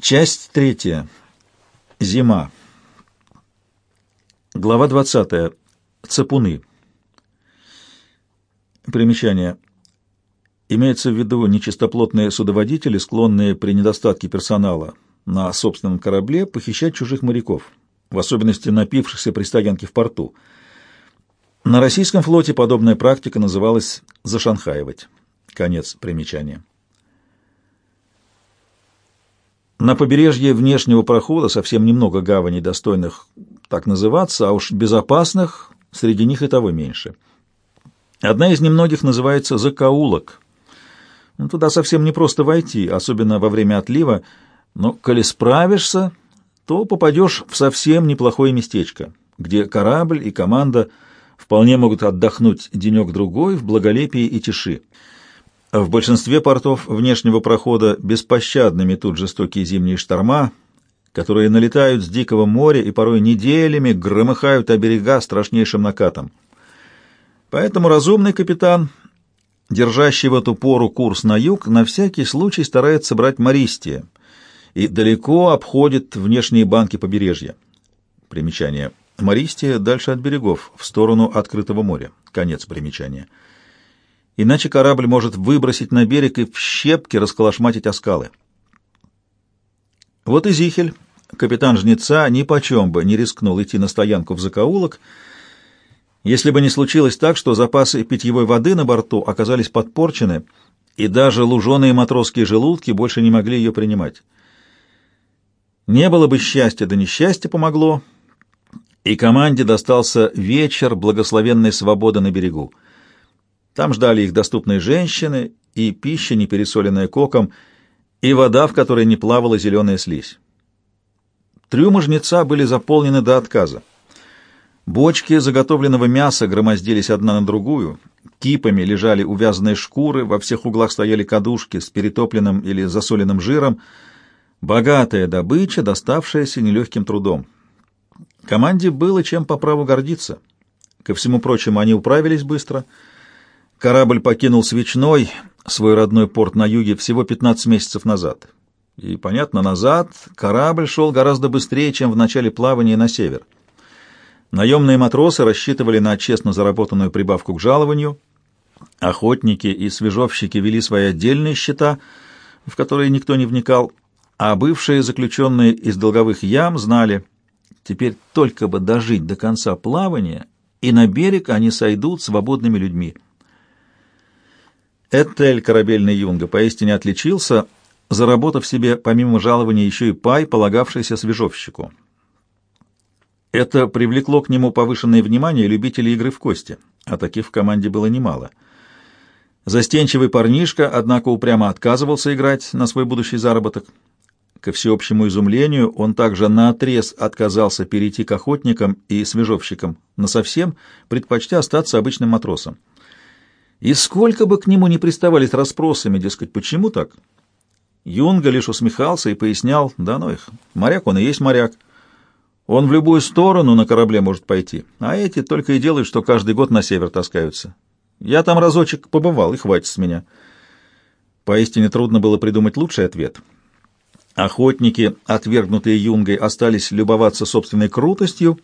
Часть третья. Зима. Глава 20. Цепуны. Примечание. Имеется в виду нечистоплотные судоводители, склонные при недостатке персонала на собственном корабле похищать чужих моряков, в особенности напившихся при стоянке в порту. На российском флоте подобная практика называлась «зашанхаивать». Конец примечания. На побережье внешнего прохода совсем немного гаваней, достойных так называться, а уж безопасных среди них и того меньше. Одна из немногих называется «Закоулок». Ну, туда совсем не просто войти, особенно во время отлива, но, коли справишься, то попадешь в совсем неплохое местечко, где корабль и команда вполне могут отдохнуть денек-другой в благолепии и тиши. В большинстве портов внешнего прохода беспощадными тут жестокие зимние шторма, которые налетают с дикого моря и порой неделями громыхают о берега страшнейшим накатом. Поэтому разумный капитан, держащий в эту пору курс на юг, на всякий случай старается брать Мористия и далеко обходит внешние банки побережья. Примечание. Мористия дальше от берегов, в сторону открытого моря. Конец примечания иначе корабль может выбросить на берег и в щепки расколошматить о скалы. Вот и Зихель, капитан Жнеца, ни почем бы не рискнул идти на стоянку в закоулок, если бы не случилось так, что запасы питьевой воды на борту оказались подпорчены, и даже луженые матросские желудки больше не могли ее принимать. Не было бы счастья, да несчастье помогло, и команде достался вечер благословенной свободы на берегу. Там ждали их доступные женщины и пища, не пересоленная коком, и вода, в которой не плавала зеленая слизь. Трюмы жнеца были заполнены до отказа. Бочки заготовленного мяса громоздились одна на другую, кипами лежали увязанные шкуры, во всех углах стояли кадушки с перетопленным или засоленным жиром, богатая добыча, доставшаяся нелегким трудом. Команде было чем по праву гордиться. Ко всему прочему, они управились быстро — Корабль покинул Свечной, свой родной порт на юге, всего 15 месяцев назад. И, понятно, назад корабль шел гораздо быстрее, чем в начале плавания на север. Наемные матросы рассчитывали на честно заработанную прибавку к жалованию, охотники и свежовщики вели свои отдельные счета, в которые никто не вникал, а бывшие заключенные из долговых ям знали, теперь только бы дожить до конца плавания, и на берег они сойдут свободными людьми. Этель, корабельный юнга, поистине отличился, заработав себе помимо жалования еще и пай, полагавшийся свежовщику. Это привлекло к нему повышенное внимание любителей игры в кости, а таких в команде было немало. Застенчивый парнишка, однако, упрямо отказывался играть на свой будущий заработок. Ко всеобщему изумлению он также наотрез отказался перейти к охотникам и свежовщикам, насовсем предпочтя остаться обычным матросом. И сколько бы к нему ни приставали с расспросами, дескать, почему так? Юнга лишь усмехался и пояснял, да ну их, моряк он и есть моряк. Он в любую сторону на корабле может пойти, а эти только и делают, что каждый год на север таскаются. Я там разочек побывал, и хватит с меня. Поистине трудно было придумать лучший ответ. Охотники, отвергнутые Юнгой, остались любоваться собственной крутостью,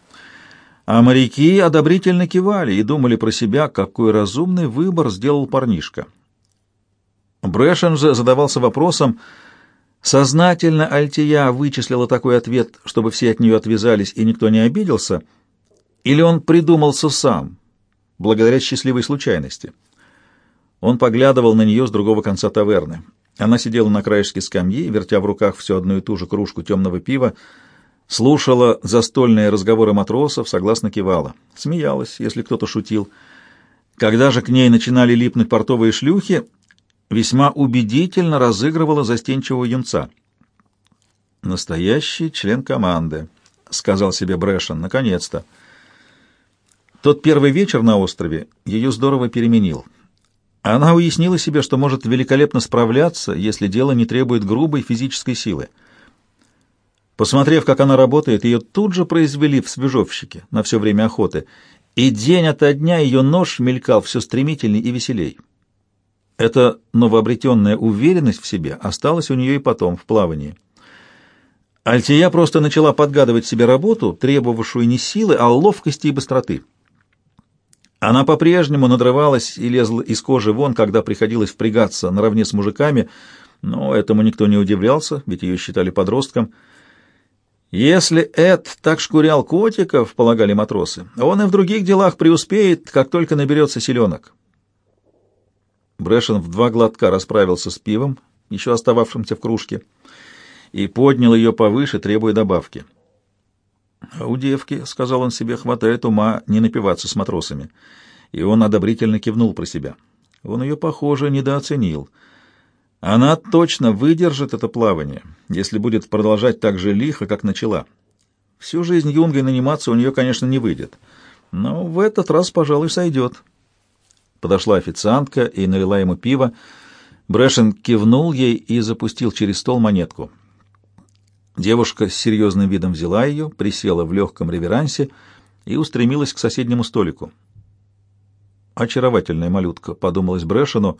а моряки одобрительно кивали и думали про себя, какой разумный выбор сделал парнишка. Брэшен же задавался вопросом, сознательно Альтия вычислила такой ответ, чтобы все от нее отвязались и никто не обиделся, или он придумался сам, благодаря счастливой случайности. Он поглядывал на нее с другого конца таверны. Она сидела на краешке скамьи, вертя в руках всю одну и ту же кружку темного пива, слушала застольные разговоры матросов, согласно кивала. Смеялась, если кто-то шутил. Когда же к ней начинали липнуть портовые шлюхи, весьма убедительно разыгрывала застенчивого юнца. «Настоящий член команды», — сказал себе Брэшен, — «наконец-то». Тот первый вечер на острове ее здорово переменил. Она уяснила себе, что может великолепно справляться, если дело не требует грубой физической силы — Посмотрев, как она работает, ее тут же произвели в свежовщике на все время охоты, и день ото дня ее нож мелькал все стремительней и веселей. Эта новообретенная уверенность в себе осталась у нее и потом, в плавании. Альтия просто начала подгадывать себе работу, требовавшую не силы, а ловкости и быстроты. Она по-прежнему надрывалась и лезла из кожи вон, когда приходилось впрягаться наравне с мужиками, но этому никто не удивлялся, ведь ее считали подростком. Если Эд так шкурял котиков, полагали матросы, он и в других делах преуспеет, как только наберется селенок. Брэшен в два глотка расправился с пивом, еще остававшимся в кружке, и поднял ее повыше, требуя добавки. «А у девки, — сказал он себе, — хватает ума не напиваться с матросами». И он одобрительно кивнул про себя. Он ее, похоже, недооценил. Она точно выдержит это плавание, если будет продолжать так же лихо, как начала. Всю жизнь юнгой наниматься у нее, конечно, не выйдет. Но в этот раз, пожалуй, сойдет. Подошла официантка и налила ему пиво. Брэшен кивнул ей и запустил через стол монетку — Девушка с серьезным видом взяла ее, присела в легком реверансе и устремилась к соседнему столику. «Очаровательная малютка», — подумалась Брэшену,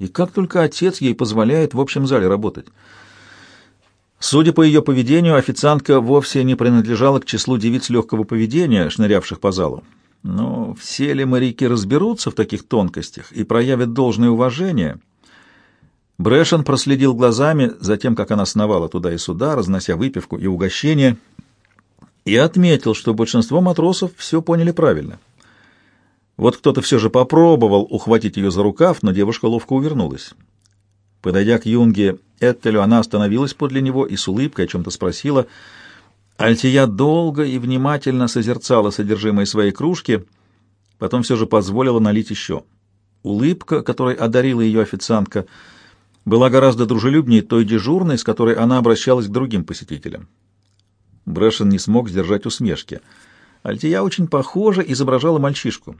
и как только отец ей позволяет в общем зале работать. Судя по ее поведению, официантка вовсе не принадлежала к числу девиц легкого поведения, шнырявших по залу. Но все ли моряки разберутся в таких тонкостях и проявят должное уважение — Брэшен проследил глазами за тем, как она сновала туда и сюда, разнося выпивку и угощения, и отметил, что большинство матросов все поняли правильно. Вот кто-то все же попробовал ухватить ее за рукав, но девушка ловко увернулась. Подойдя к Юнге Эттелю, она остановилась подле него и с улыбкой о чем-то спросила. Альтия долго и внимательно созерцала содержимое своей кружки, потом все же позволила налить еще. Улыбка, которой одарила ее официантка, — была гораздо дружелюбнее той дежурной, с которой она обращалась к другим посетителям. Брэшен не смог сдержать усмешки. Альтия очень похоже изображала мальчишку.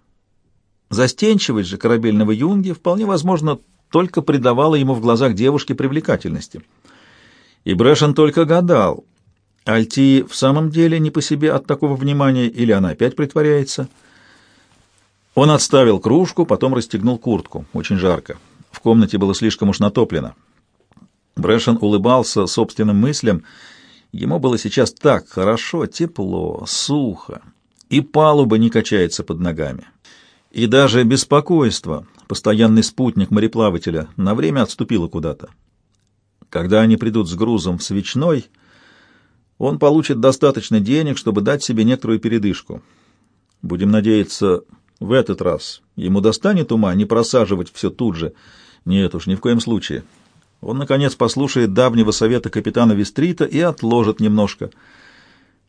Застенчивость же корабельного юнги вполне возможно только придавала ему в глазах девушки привлекательности. И Брэшен только гадал, Альтии в самом деле не по себе от такого внимания или она опять притворяется. Он отставил кружку, потом расстегнул куртку. Очень жарко. В комнате было слишком уж натоплено. Брэшен улыбался собственным мыслям. Ему было сейчас так хорошо, тепло, сухо, и палуба не качается под ногами. И даже беспокойство, постоянный спутник мореплавателя, на время отступило куда-то. Когда они придут с грузом в свечной, он получит достаточно денег, чтобы дать себе некоторую передышку. Будем надеяться, в этот раз ему достанет ума не просаживать все тут же, нет уж, ни в коем случае. Он, наконец, послушает давнего совета капитана Вестрита и отложит немножко.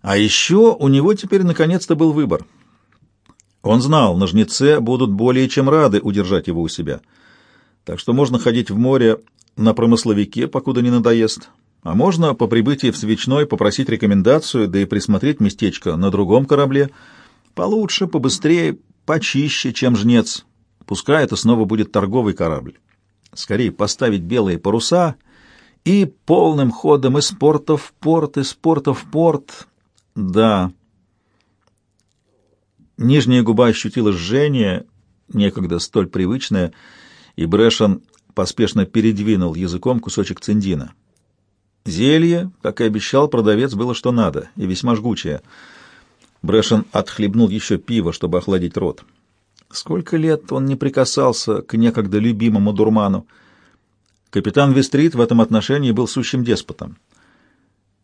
А еще у него теперь, наконец-то, был выбор. Он знал, на жнеце будут более чем рады удержать его у себя. Так что можно ходить в море на промысловике, покуда не надоест. А можно по прибытии в Свечной попросить рекомендацию, да и присмотреть местечко на другом корабле. Получше, побыстрее, почище, чем жнец. Пускай это снова будет торговый корабль скорее поставить белые паруса и полным ходом из порта в порт, из порта в порт. Да. Нижняя губа ощутила жжение, некогда столь привычное, и Брэшен поспешно передвинул языком кусочек циндина. Зелье, как и обещал продавец, было что надо, и весьма жгучее. Брэшен отхлебнул еще пиво, чтобы охладить рот. Сколько лет он не прикасался к некогда любимому дурману. Капитан Вестрит в этом отношении был сущим деспотом.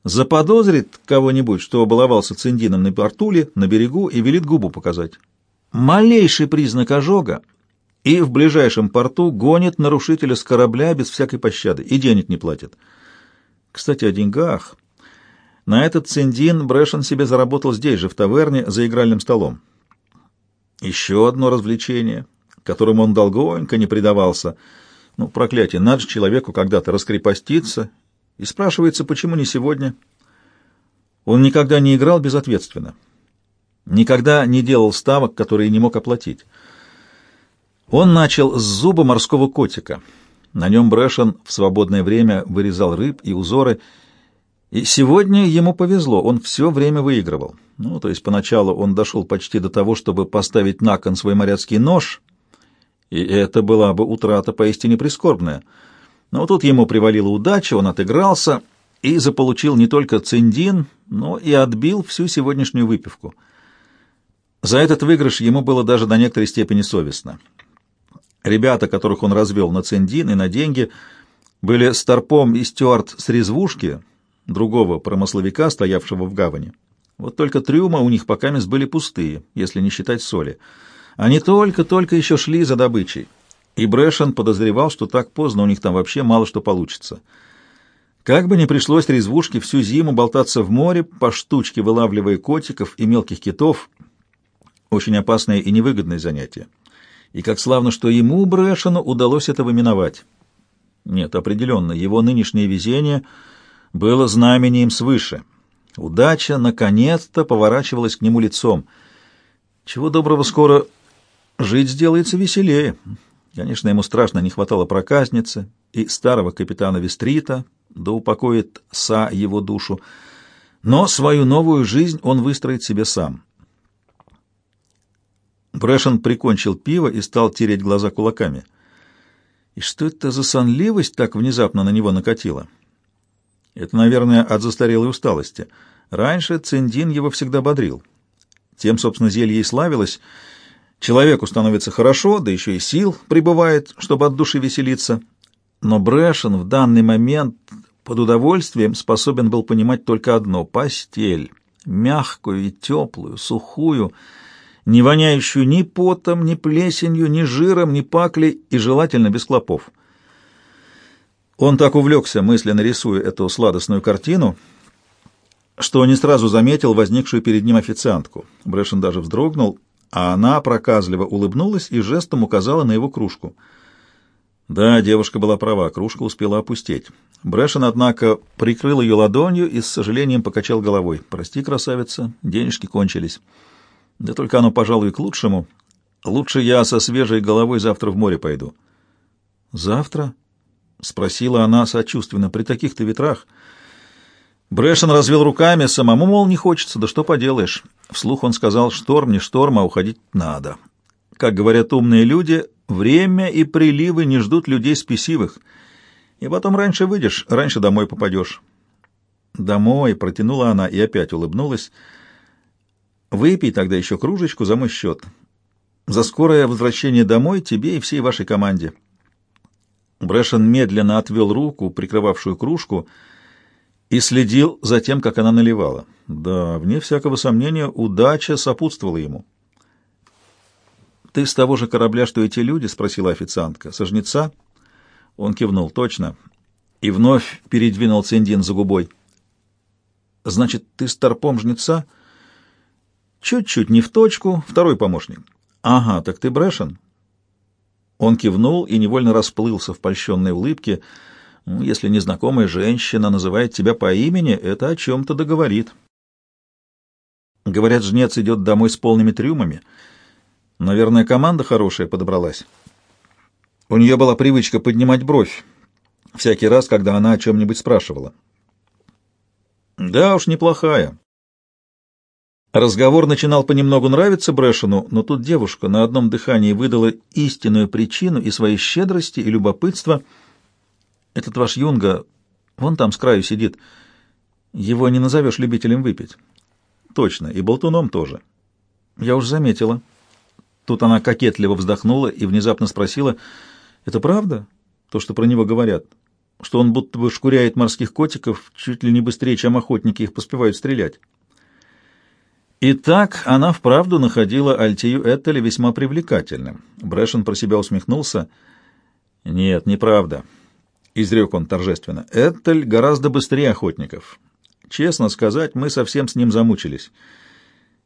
Заподозрит кого-нибудь, что баловался циндином на портуле, на берегу, и велит губу показать. Малейший признак ожога, и в ближайшем порту гонит нарушителя с корабля без всякой пощады, и денег не платит. Кстати, о деньгах. На этот циндин Брэшен себе заработал здесь же, в таверне, за игральным столом. Еще одно развлечение, которому он долгонько не предавался. Ну, проклятие, надо же человеку когда-то раскрепоститься, и спрашивается, почему не сегодня. Он никогда не играл безответственно, никогда не делал ставок, которые не мог оплатить. Он начал с зуба морского котика. На нем Брэшен в свободное время вырезал рыб и узоры, и сегодня ему повезло, он все время выигрывал. Ну, то есть поначалу он дошел почти до того, чтобы поставить на кон свой моряцкий нож, и это была бы утрата поистине прискорбная. Но тут ему привалила удача, он отыгрался, и заполучил не только циндин, но и отбил всю сегодняшнюю выпивку. За этот выигрыш ему было даже до некоторой степени совестно. Ребята, которых он развел на циндин и на деньги, были Старпом и Стюарт с резвушки, другого промысловика, стоявшего в гавани. Вот только трюма у них пока были пустые, если не считать соли. Они только-только еще шли за добычей, и Брэшен подозревал, что так поздно у них там вообще мало что получится. Как бы ни пришлось резвушке всю зиму болтаться в море, по штучке вылавливая котиков и мелких китов, очень опасное и невыгодное занятие. И как славно, что ему, Брэшену, удалось этого миновать. Нет, определенно, его нынешнее везение было знамением свыше. Удача, наконец-то, поворачивалась к нему лицом. Чего доброго скоро жить сделается веселее. Конечно, ему страшно не хватало проказницы и старого капитана Вестрита, да упокоит Са его душу. Но свою новую жизнь он выстроит себе сам. Брэшен прикончил пиво и стал тереть глаза кулаками. И что это за сонливость так внезапно на него накатила? Это, наверное, от застарелой усталости. Раньше Циндин его всегда бодрил. Тем, собственно, зелье и славилось. Человеку становится хорошо, да еще и сил прибывает, чтобы от души веселиться. Но Брэшен в данный момент под удовольствием способен был понимать только одно — постель. Мягкую и теплую, сухую, не воняющую ни потом, ни плесенью, ни жиром, ни паклей и желательно без клопов. Он так увлекся, мысленно рисуя эту сладостную картину, что не сразу заметил возникшую перед ним официантку. Брэшен даже вздрогнул, а она проказливо улыбнулась и жестом указала на его кружку. Да, девушка была права, кружка успела опустеть. Брэшен, однако, прикрыл ее ладонью и с сожалением покачал головой. «Прости, красавица, денежки кончились». Да только оно, пожалуй, к лучшему. Лучше я со свежей головой завтра в море пойду. Завтра? спросила она сочувственно. При таких-то ветрах. Брэшен развел руками, самому, мол, не хочется, да что поделаешь. Вслух он сказал, шторм не шторм, а уходить надо. Как говорят умные люди, время и приливы не ждут людей спесивых. И потом раньше выйдешь, раньше домой попадешь. Домой, протянула она и опять улыбнулась. Выпей тогда еще кружечку за мой счет. За скорое возвращение домой тебе и всей вашей команде». Брэшен медленно отвел руку, прикрывавшую кружку, и следил за тем, как она наливала. Да, вне всякого сомнения, удача сопутствовала ему. «Ты с того же корабля, что эти люди?» — спросила официантка. «Сожнеца?» Он кивнул. «Точно». И вновь передвинул Циндин за губой. «Значит, ты старпом жнеца?» Чуть-чуть не в точку, второй помощник. Ага, так ты Брэшен? Он кивнул и невольно расплылся в польщенной улыбке. Ну, если незнакомая женщина называет тебя по имени, это о чем-то договорит. Говорят, жнец идет домой с полными трюмами. Наверное, команда хорошая подобралась. У нее была привычка поднимать бровь всякий раз, когда она о чем-нибудь спрашивала. Да уж, неплохая. Разговор начинал понемногу нравиться Брэшену, но тут девушка на одном дыхании выдала истинную причину и своей щедрости, и любопытства. «Этот ваш Юнга, вон там с краю сидит. Его не назовешь любителем выпить». «Точно, и болтуном тоже». «Я уж заметила». Тут она кокетливо вздохнула и внезапно спросила, «Это правда, то, что про него говорят? Что он будто бы шкуряет морских котиков чуть ли не быстрее, чем охотники их поспевают стрелять?» И так она вправду находила Альтию Эттеля весьма привлекательным. Брэшен про себя усмехнулся. «Нет, неправда», — изрек он торжественно. «Эттель гораздо быстрее охотников. Честно сказать, мы совсем с ним замучились.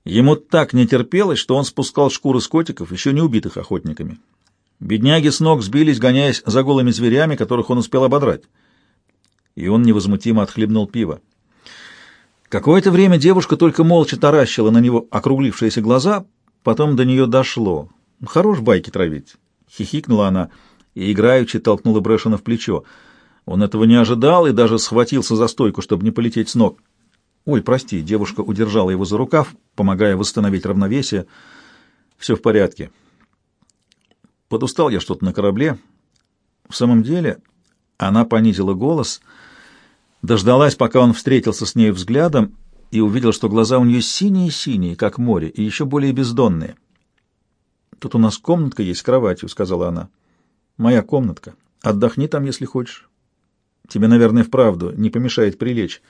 Ему так не терпелось, что он спускал шкуры с котиков, еще не убитых охотниками. Бедняги с ног сбились, гоняясь за голыми зверями, которых он успел ободрать». И он невозмутимо отхлебнул пиво. Какое-то время девушка только молча таращила на него округлившиеся глаза, потом до нее дошло. «Хорош байки травить!» — хихикнула она и играючи толкнула Брэшена в плечо. Он этого не ожидал и даже схватился за стойку, чтобы не полететь с ног. «Ой, прости», — девушка удержала его за рукав, помогая восстановить равновесие. «Все в порядке». Подустал я что-то на корабле. В самом деле, она понизила голос — Дождалась, пока он встретился с ней взглядом, и увидел, что глаза у нее синие-синие, как море, и еще более бездонные. «Тут у нас комнатка есть с кроватью», — сказала она. «Моя комнатка. Отдохни там, если хочешь. Тебе, наверное, вправду не помешает прилечь».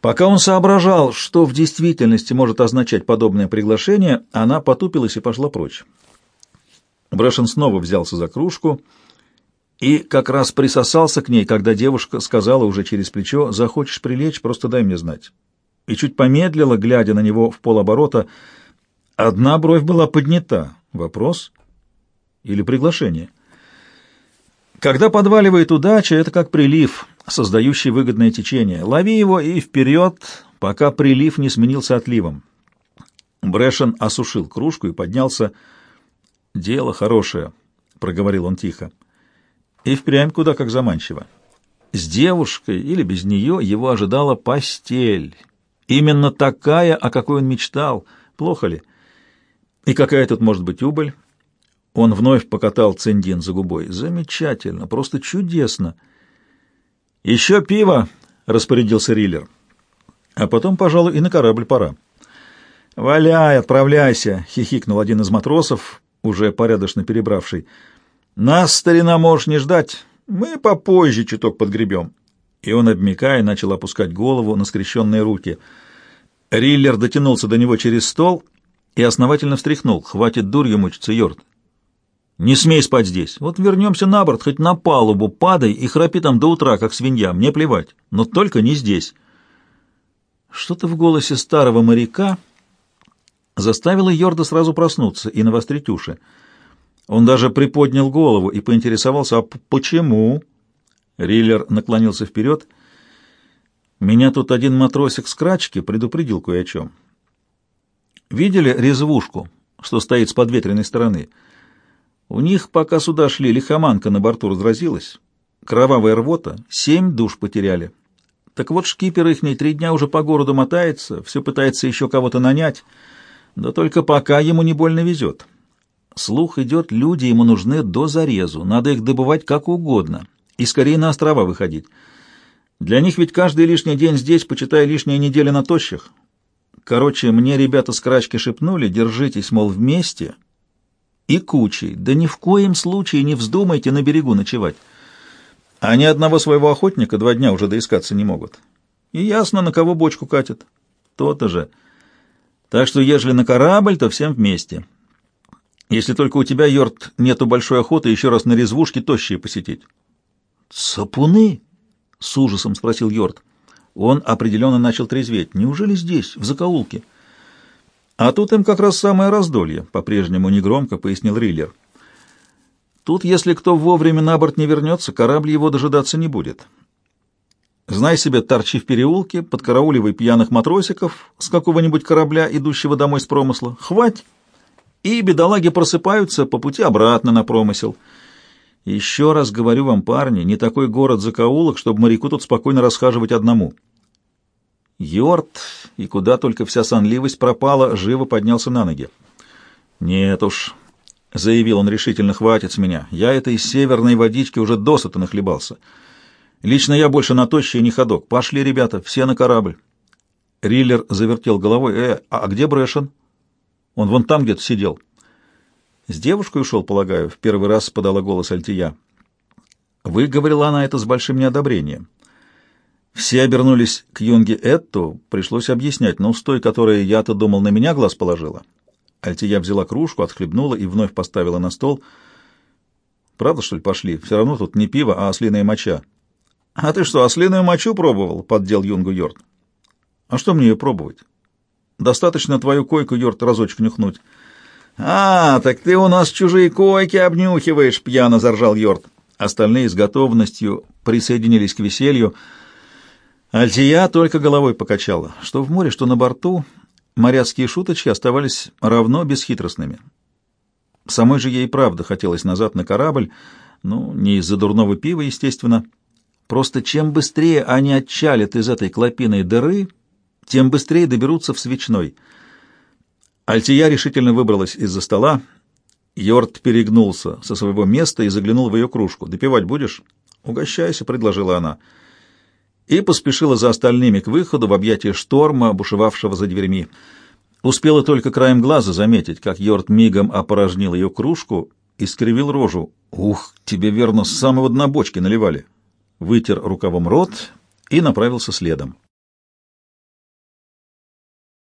Пока он соображал, что в действительности может означать подобное приглашение, она потупилась и пошла прочь. Брэшен снова взялся за кружку и как раз присосался к ней, когда девушка сказала уже через плечо «Захочешь прилечь, просто дай мне знать». И чуть помедлила, глядя на него в полоборота. Одна бровь была поднята. Вопрос или приглашение? Когда подваливает удача, это как прилив, создающий выгодное течение. Лови его и вперед, пока прилив не сменился отливом. Брэшен осушил кружку и поднялся. «Дело хорошее», — проговорил он тихо. И впрямь куда как заманчиво. С девушкой или без нее его ожидала постель. Именно такая, о какой он мечтал. Плохо ли? И какая тут может быть убыль? Он вновь покатал Цендин за губой. Замечательно, просто чудесно. «Еще пиво!» — распорядился Риллер. «А потом, пожалуй, и на корабль пора». «Валяй, отправляйся!» — хихикнул один из матросов, уже порядочно перебравший. Нас, старина, можешь не ждать. Мы попозже чуток подгребем. И он, обмякая, начал опускать голову на скрещенные руки. Риллер дотянулся до него через стол и основательно встряхнул. Хватит дурью мучиться, Йорд. Не смей спать здесь. Вот вернемся на борт, хоть на палубу, падай и храпи там до утра, как свинья. Мне плевать. Но только не здесь. Что-то в голосе старого моряка заставило Йорда сразу проснуться и навострить уши. Он даже приподнял голову и поинтересовался, а почему? Риллер наклонился вперед. Меня тут один матросик с крачки предупредил кое о чем. Видели резвушку, что стоит с подветренной стороны? У них, пока сюда шли, лихоманка на борту разразилась. Кровавая рвота, семь душ потеряли. Так вот, шкипер ихний три дня уже по городу мотается, все пытается еще кого-то нанять, да только пока ему не больно везет. Слух идет, люди ему нужны до зарезу, надо их добывать как угодно и скорее на острова выходить. Для них ведь каждый лишний день здесь, почитая лишняя неделя на тощих. Короче, мне ребята с крачки шепнули, держитесь, мол, вместе и кучей, да ни в коем случае не вздумайте на берегу ночевать. Они одного своего охотника два дня уже доискаться не могут. И ясно, на кого бочку катят. То-то же. Так что, ежели на корабль, то всем вместе. Если только у тебя, Йорт, нету большой охоты еще раз на резвушке тощие посетить. «Сапуны?» — с ужасом спросил Йорт. Он определенно начал трезветь. «Неужели здесь, в закоулке?» «А тут им как раз самое раздолье», — по-прежнему негромко пояснил Риллер. «Тут, если кто вовремя на борт не вернется, корабль его дожидаться не будет. Знай себе, торчи в переулке, подкарауливай пьяных матросиков с какого-нибудь корабля, идущего домой с промысла. Хвать!» и бедолаги просыпаются по пути обратно на промысел. Еще раз говорю вам, парни, не такой город-закоулок, чтобы моряку тут спокойно расхаживать одному. Йорт, и куда только вся сонливость пропала, живо поднялся на ноги. «Нет уж», — заявил он решительно, — «хватит с меня. Я этой северной водички уже досыта нахлебался. Лично я больше на тощий не ходок. Пошли, ребята, все на корабль». Риллер завертел головой. «Э, а где Брэшен?» Он вон там где-то сидел. С девушкой ушел, полагаю, в первый раз подала голос Альтия. Выговорила она это с большим неодобрением. Все обернулись к юнге Этту, пришлось объяснять, но с той, которая, я-то думал, на меня глаз положила. Альтия взяла кружку, отхлебнула и вновь поставила на стол. «Правда, что ли, пошли? Все равно тут не пиво, а ослиная моча». «А ты что, ослиную мочу пробовал?» — поддел юнгу Йорт. «А что мне ее пробовать? Достаточно твою койку, Йорт, разочек нюхнуть. «А, так ты у нас чужие койки обнюхиваешь!» — пьяно заржал Йорт. Остальные с готовностью присоединились к веселью. Альтия только головой покачала. Что в море, что на борту, моряцкие шуточки оставались равно бесхитростными. Самой же ей правда хотелось назад на корабль, ну, не из-за дурного пива, естественно. Просто чем быстрее они отчалят из этой клопиной дыры, тем быстрее доберутся в свечной. Альтия решительно выбралась из-за стола. Йорд перегнулся со своего места и заглянул в ее кружку. «Допивать будешь?» «Угощайся», — предложила она. И поспешила за остальными к выходу в объятия шторма, бушевавшего за дверьми. Успела только краем глаза заметить, как Йорд мигом опорожнил ее кружку и скривил рожу. «Ух, тебе верно с самого дна бочки наливали!» Вытер рукавом рот и направился следом.